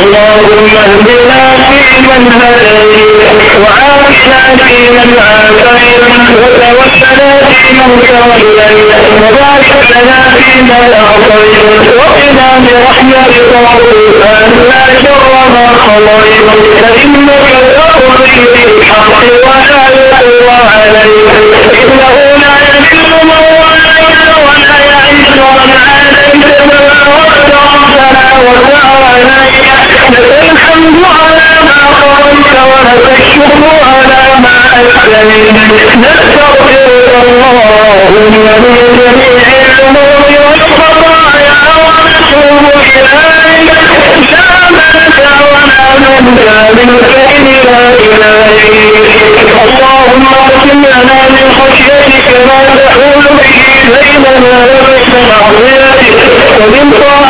اللهم اهدنا فيمن هديت وعافنا فيمن عافيت وتوفنا فيمن توليت وبارك لنا فيما اعطيت وقنا برحمتك وعافنا لا شر ما قضيت فانك تقضي بالحق ولا يقوى عليك انه لا يذل من واليت ولا يعز من عاديت تبارك ربنا وتعالى لك الحمد على ما قضيت ولك الشكر على ما أسلمت نستغفرك اللهم من جميع الأمور والخطايا ونتوب إليك لا ملجأ إلا اللهم اقسم لنا من خشيتك ما تحول به بيننا وبين معصيتك ومن طاعتك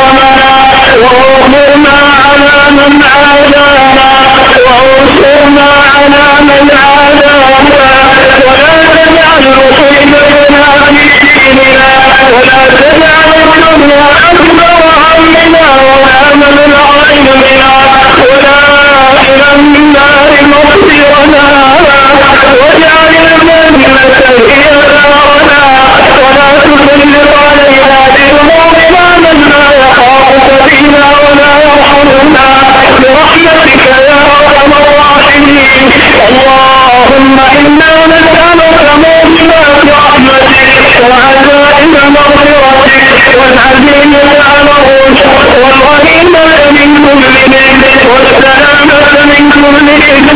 اللهم إنا نسألك موجبات رحمتك وعزائم مغفرتك والعزيز على الرشد والغنيمة من كل نعم والسلامة من كل إثم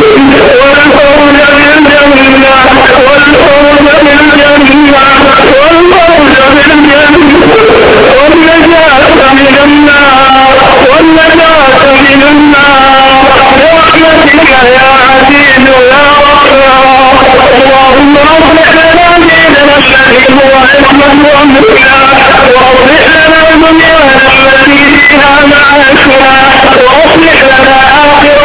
والفوز بالجنة والفوز بالجنة والفوز بالجنة والنجاة من النار والنجاة من النار. برحمتك يا اللهم اصلح لنا ديننا الذي هو عصمة أمرنا وأصلح لنا دنيانا التي فيها معاشنا واصلح لنا اخرتنا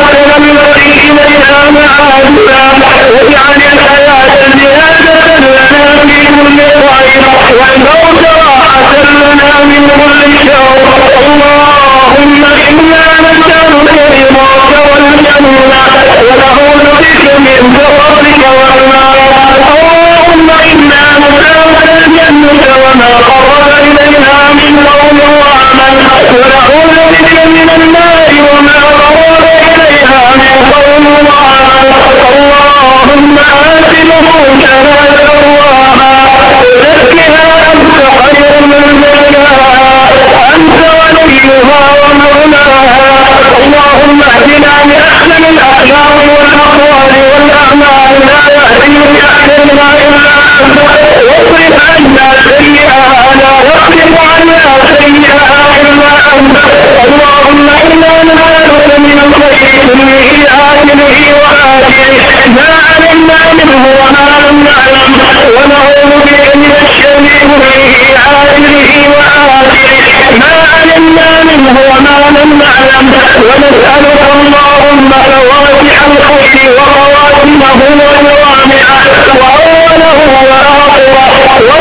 وليها ومولاها اللهم اهدنا باحسن الأخلاق والأقوال والأعمال. لا يهدي باحسنها إلا أنت. واصرف عنا سيئها لا يصرف عنا سيئها إلا أنت. اللهم إنا نسالك من الخير كله عاجله واجله ما علمنا منه وما لم نعلم. ونعوذ بك من الشر كله عاجله واجله ما علمنا منه وما لم نعلم. ونسألك اللهم فواتح الخير وخواتمه وجوامعه وأوله وآخره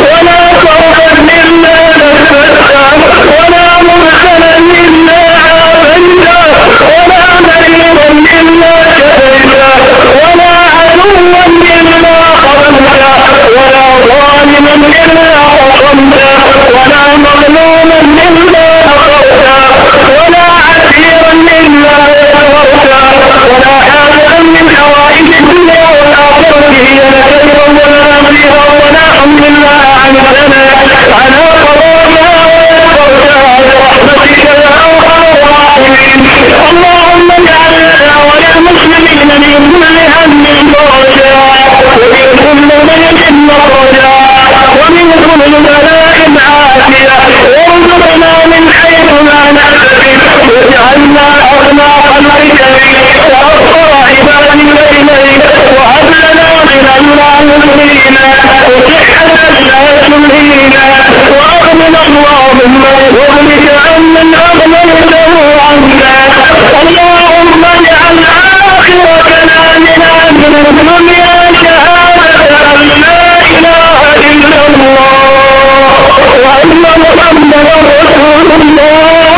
ولا خوفا مما نفتح ولا الدنيا شهادة أن لا إله إلا الله وأن محمد رسول الله.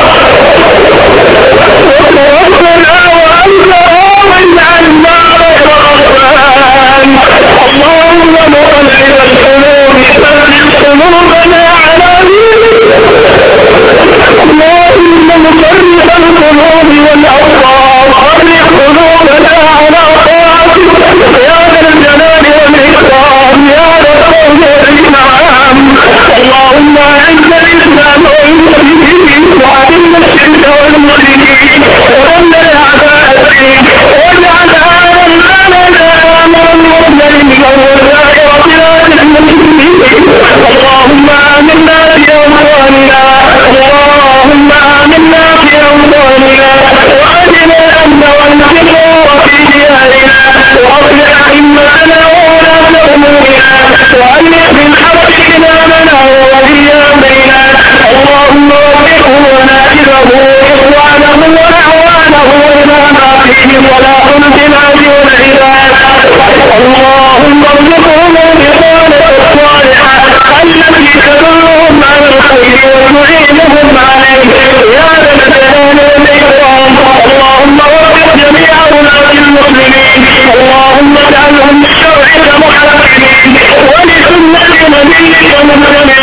ولسنة نبيك محمد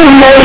Amen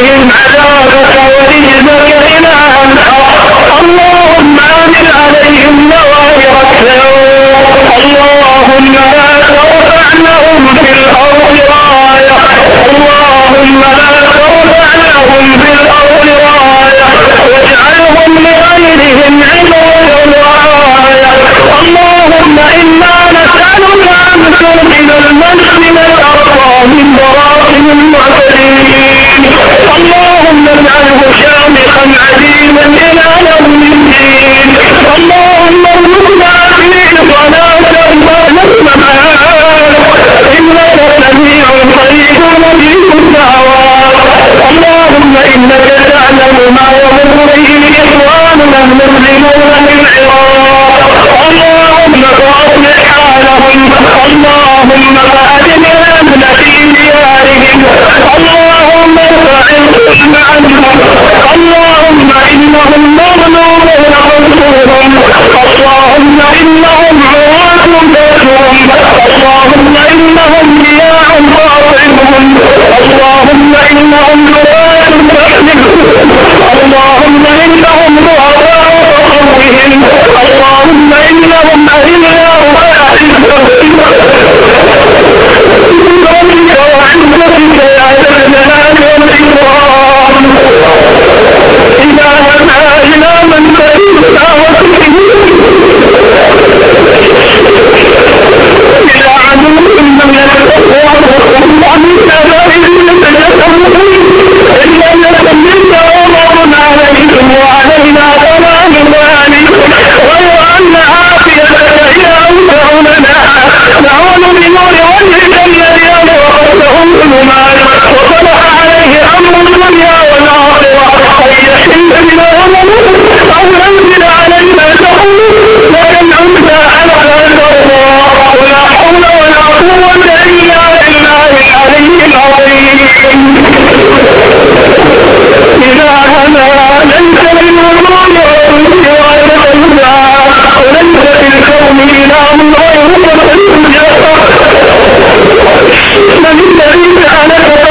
بهم عذابك ورجزك إلى اللهم عامل عليهم نوائر اللهم لا ترفع لهم في الأرض راية اللهم لا ترفع لهم في الأرض راية واجعلهم لغيرهم عبرة وآية اللهم إنا نسألك أن تنقل المسجد الأقصى من براثم المعتقد اللهم إنهم دعاة تحذب اللهم إنهم ضعفاء فقوهم اللهم إنهم أهلاء بربك وعزتك يا ذا الجلال والإكرام إلهنا إلى من تريد دعوته إلى عدو من يتقوى إلا أن سميت أمر عليكم وعلينا من الذي جعلك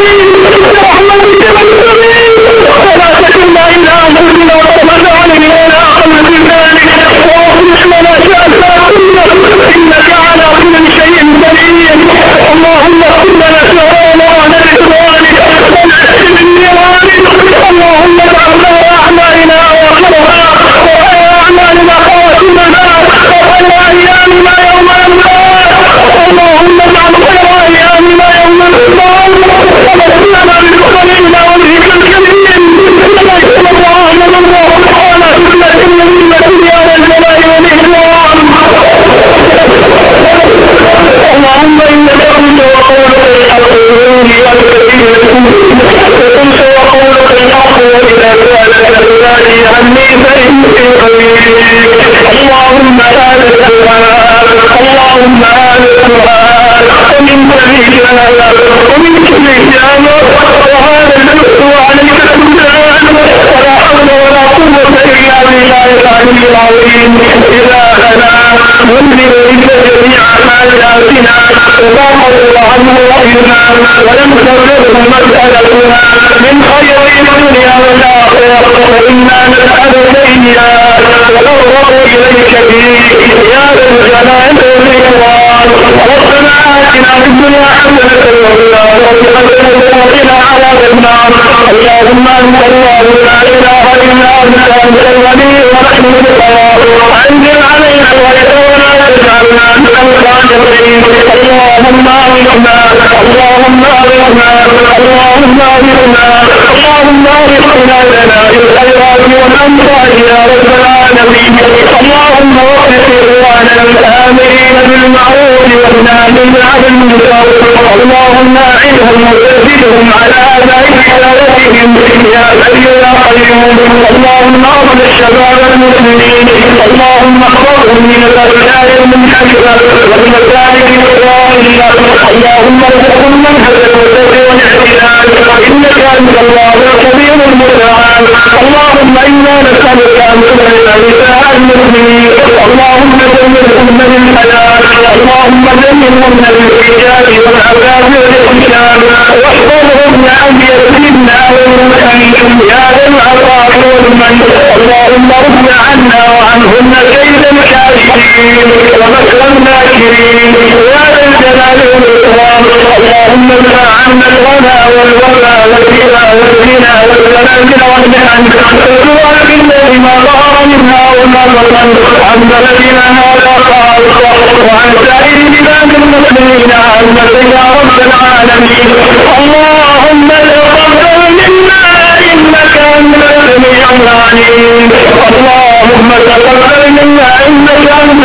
Yeah. ومن كل جلال ومن كل جامع وهذا الجزء عليك السلام ولا حول ولا قوة إلا بالله العلي العظيم إلهنا منزل إلى جميع حاجاتنا وضاقوا عنه رأينا ولم تبلغه مسألتنا من خير الدنيا والآخرة وإنا نسألك إياه ونرغب إليك فيه يا ذا الجلال والإكرام ربنا آتنا في الدنيا حسنة وفي الآخرة حسنة وقنا عذاب النار اللهم أنت الله لا إله إلا أنت أنت الغني ونحن الفقراء أنزل علينا الغيث اللهم أغثنا اللهم أغثنا اللهم أغثنا اللهم أغثنا لنا بالخيرات والأمطار يا رب العالمين اللهم وفق إخواننا الآمرين بالمعروف والناهين عن المنكر اللهم أعنهم وثبتهم على أداء حياتهم يا حي يا قيوم اللهم أرض الشباب المسلمين. اللهم احفظهم من الأشياء المنحرفة والمسالك الضالة اللهم ارزقهم منهجا وتوفيق والاعتدال إنك أنت الله الكبير المتعال اللهم إنا نسألك أن تسلم نساء المسلمين اللهم جنبهم من الحياة اللهم جنبهم من الرجال والعذاب والإحسان واحفظهم عن يتيمنا والمحن يا ذا العطاء والمن اللهم رد عنا وعنهن كيد الكافرين ومكر الماكرين اللهم ادفع عنا الغنى والوبا والزنا والزنا والزلازل والمحن وسوء الفتن ما ظهر منها وما بطن. عن بلدنا هذا خاصة وعن سائر بلاد المسلمين عامة يا رب العالمين. اللهم تقبل منا إنك أنت السميع العليم. اللهم تقبل منا إنك أنت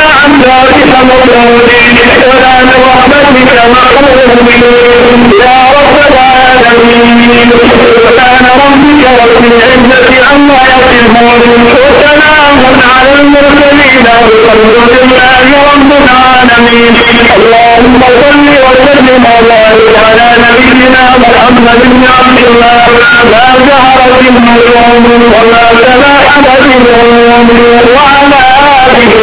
يا رب العالمين سبحان ربك رب العزة عما يصفون وسلام على المرسلين والحمد على نبينا محمد بن عبد الله ما ظهرت النجوم وما تلاحت النجوم وعلى الله